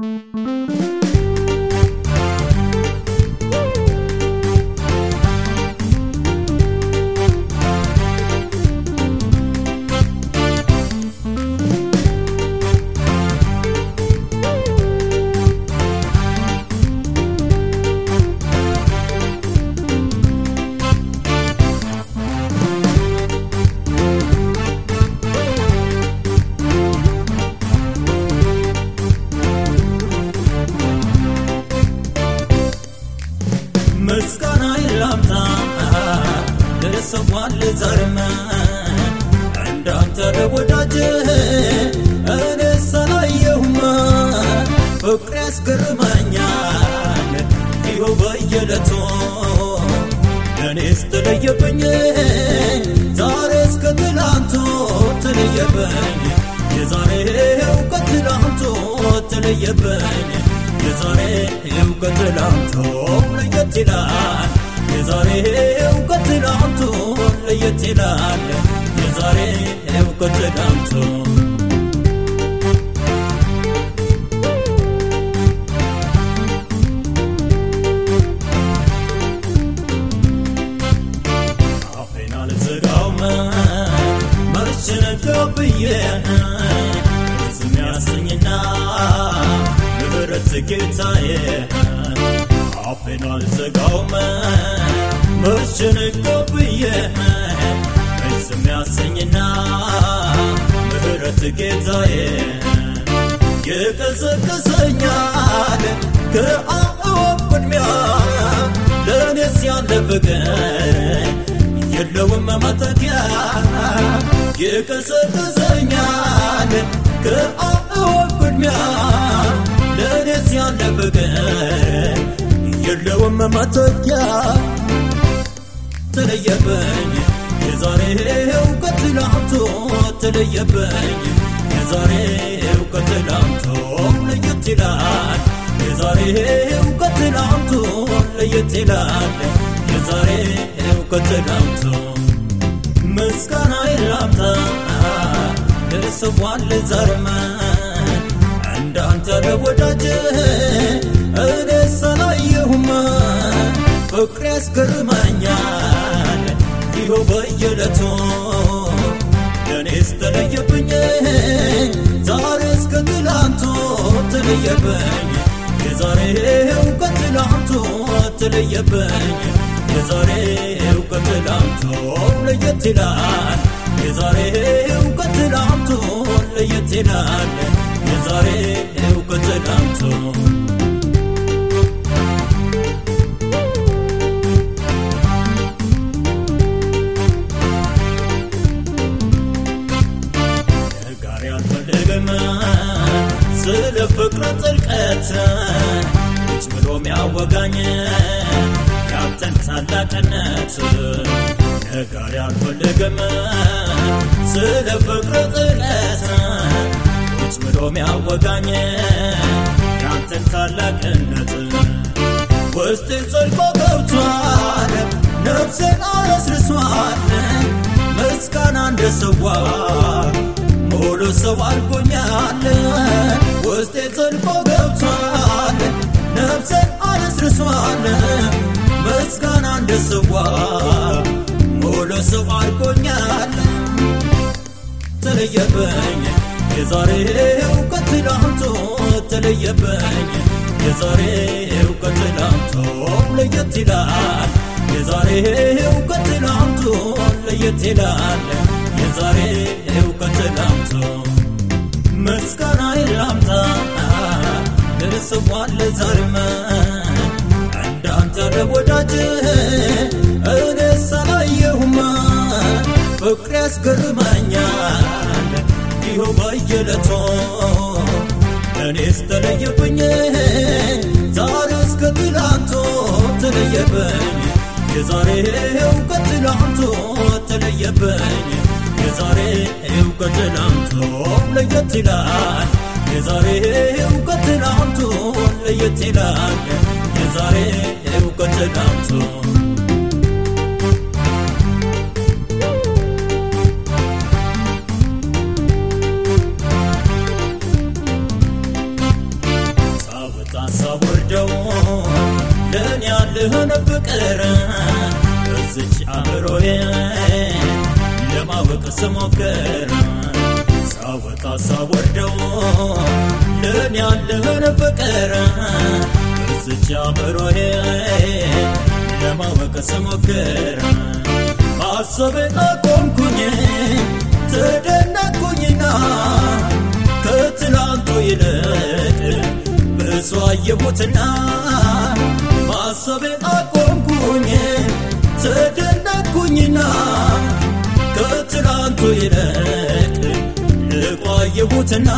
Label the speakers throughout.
Speaker 1: ምስጋና ደረሰዋል ዛሬም እንዳንተ ለወዳጅ እኔ ሳላየሁም ፍቅር ያስገርመኛል ይኸው በየለቱ እኔስ ተለየብኝ ዛሬ እስከ ትላንቱ ተለየብኝ የዛሬው ከትላንቱ ተለየብኝ የዛሬው ከትላንቱ ለየት ይላል የዛሬው ከትላንቱ ለየት ይላል። የዛሬው ከትላንቱ አፌን አልዘጋውም። መች ነጋብዬ ዝም ያሰኝና ምህረት ጌታዬ። አፌን አልዘጋውም መች ነጋብዬ ዝም ያሰኝና ምህረት ጌታዬ ይቀሰቅሰኛል ከአእዋፍ ቅድሚያ ለእኔስ ያለ ፍቅር የለውም መተኪያ ይቀሰቅሰኛል ከአእዋፍ ቅድሚያ ለእኔስ ያለ የለውም መተኪያ ተለየብኝ። የዛሬው ከትላንቱ ተለየብኝ። የዛሬው ከትላንቱ ለየት ይላል። የዛሬው ከትላንቱ ለየት ይላል። የዛሬው ከትላንቱ ምስጋና ይላምታ ደርሰዋል ዛሬም እንዳንተ ለወዳጅ እኔ ሳላየሁም ፍቅር ያስገርመኛል ይኸው በየለቱ እኔስ ተለየብኝ ዛሬ እስከ ትላንቱ ተለየብኝ የዛሬው ከትላንቱ ተለየብኝ የዛሬው ከትላንቱ ለየት ይላል የዛሬው ከትላንቱ ለየት ይላል የዛሬው ከትላንቱ ስለ ጥልቀት ቁጭ ብሎ ሚያወጋኝ ያንተን ታላቅነት ጋር ያልፈልግም ስለ ፍቅር ጥልቀት ቁጭ ብሎ ሚያወጋኝ ያንተን ታላቅነት ውስጥ ጸድቆ ገብቷል ነፍሴን አረስርሷል ምስጋና እንደሰዋ ሙሉ ሰው አድርጎኛል ውስጤ ጸድቆ ገብቷል። ነፍሴን አረስርሷል ምስጋና እንደሰዋ ሙሉ ሰው አድርጎኛል ተለየብኝ። የዛሬው ከትላንቱ ተለየብኝ። የዛሬው ከትላንቱ ለየት ይላል። የዛሬው ከትላንቱ ለየት ይላል የዛሬው ከትላንቱ ምስጋና ይላምታ ደርሰዋል ዛሬም እንዳንተ ለወዳጅ እኔ ሳላየሁም ፍቅር ያስገርመኛል ይኸው በየለቱ እኔስ ተለየብኝ ዛሬ እስከ ትላንቱ ተለየብኝ። የዛሬው ከትላንቱ ተለየብኝ የዛሬው ከትላንቱ ለየት ይላል። የዛሬው ከትላንቱ ለየት ይላል። የዛሬው ከትላንቱ ሳወጣ ሳወርደው ለእኔ ያለህን ፍቅር እዝች አእምሮዬ ለማወቅ ስሞክር ሳወጣ ሳወርደው ለእኔ ያለህን ፍቅር። እዝች አእምሮዬ ለማወቅ ስሞክር ማሰብን አቆምኩኝ ተደነቅኩኝና ከትላንቱ ይልቅ ብሶ አየሁትና ማሰብን አቆምኩኝ ተደነቅኩኝና ከትላንቱ ይልቅ ልቆ አየሁትና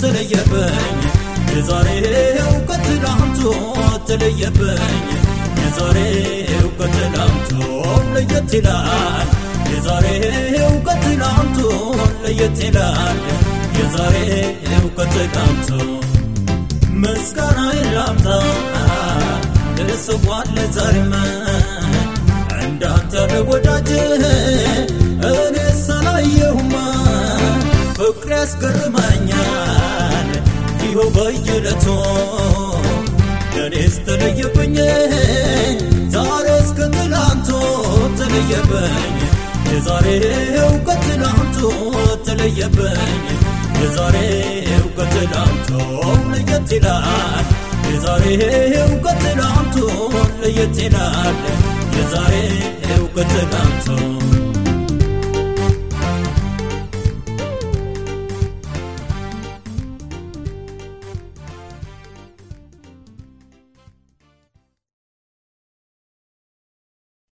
Speaker 1: ተለየበኝ የዛሬው ከትላንቱ ተለየበኝ የዛሬው ከትላንቱ ለየት ይላል። የዛሬው ከትላንቱ ለየት ይላል። የዛሬው ከትላንቱ ምስጋና ላምጣ ልስዋል ዛሬም እንዳንተ ወዳጅ እኔ ሳላየሁማ ፍቅር ያስገርመኛል ይኸው በየዕለቱ ለእኔስ ተለየብኝ ዛሬ እስከ ትላንቱ ተለየበኝ የዛሬው ከትላንቱ ተለየበኝ የዛሬው ከትላንቱ ለየት ይላል የዛሬው ከትላንቱ ለየት ይላል የዛሬው ከትላንቱ